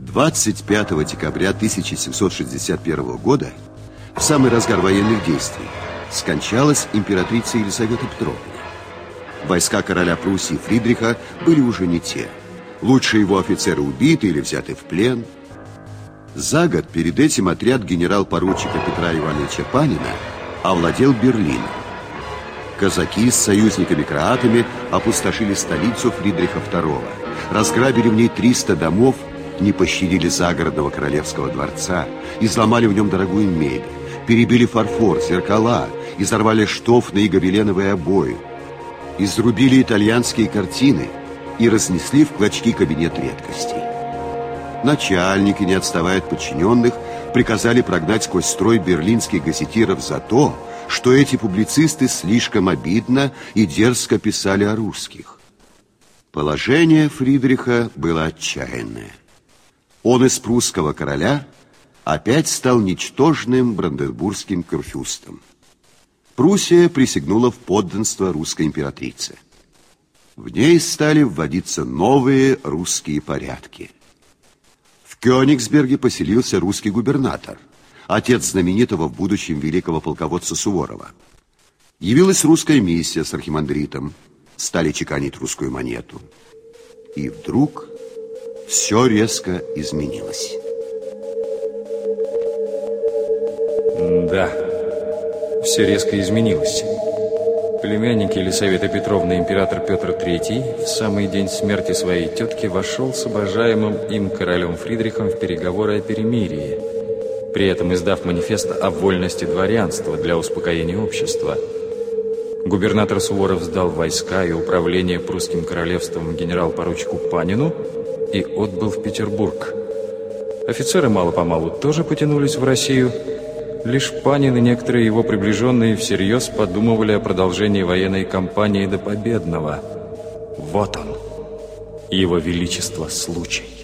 25 декабря 1761 года, в самый разгар военных действий, скончалась императрица Елизавета Петровна. Войска короля Пруссии Фридриха были уже не те. Лучшие его офицеры убиты или взяты в плен. За год перед этим отряд генерал-поручика Петра Ивановича Панина овладел Берлином. Казаки с союзниками-кроатами опустошили столицу Фридриха II, разграбили в ней 300 домов, не пощадили загородного королевского дворца, изломали в нем дорогую мебель, перебили фарфор, зеркала, изорвали штофные и гобеленовые обои, изрубили итальянские картины и разнесли в клочки кабинет редкостей. Начальники, не отставая от подчиненных, приказали прогнать сквозь строй берлинских газетиров за то, что эти публицисты слишком обидно и дерзко писали о русских. Положение Фридриха было отчаянное. Он из прусского короля опять стал ничтожным бранденбургским курфюстом. Пруссия присягнула в подданство русской императрице. В ней стали вводиться новые русские порядки. В Кёнигсберге поселился русский губернатор, отец знаменитого в будущем великого полководца Суворова. Явилась русская миссия с архимандритом, стали чеканить русскую монету. И вдруг все резко изменилось. Да все резко изменилось. Племянник Елисавета Петровна, император Петр III, в самый день смерти своей тетки вошел с обожаемым им королем Фридрихом в переговоры о перемирии, при этом издав манифест о вольности дворянства для успокоения общества. Губернатор Суворов сдал войска и управление прусским королевством генерал-поручику Панину и отбыл в Петербург. Офицеры мало-помалу тоже потянулись в Россию – Лишь Панин и некоторые его приближенные всерьез подумывали о продолжении военной кампании до победного. Вот он, его величество случай.